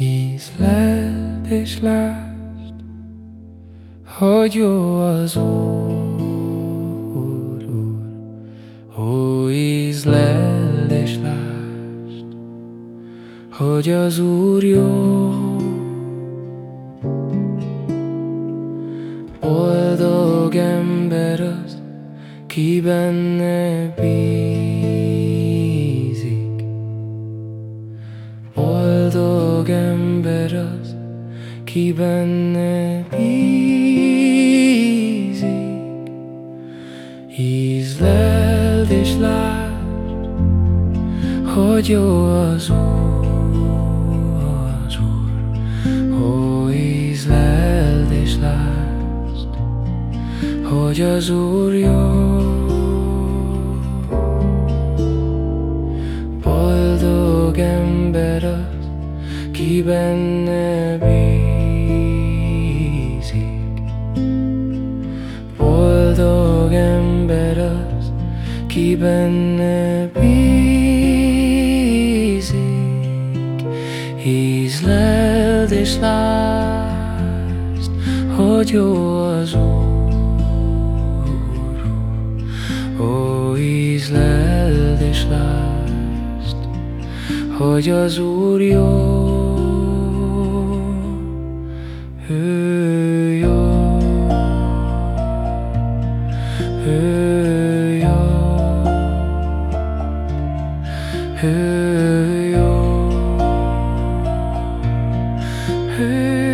Ízleld és lásd, hogy jó az Úr, Úr. Ó, ízleld és lásd, hogy az Úr jó. Boldog ember az, ki benne bízik. Boldog ember az, ki benne bízik. Ízleld és lásd, hogy jó az Úr, az Úr. Ó, ízleld és lásd, hogy az Úr jó. Boldog ember az, ki benne bízik. Boldog ember az, ki benne bízik. Ízleld és lásd, hogy jó az Úr. Ó, ízleld és lásd, hogy az Úr jó. 嘿哟嘿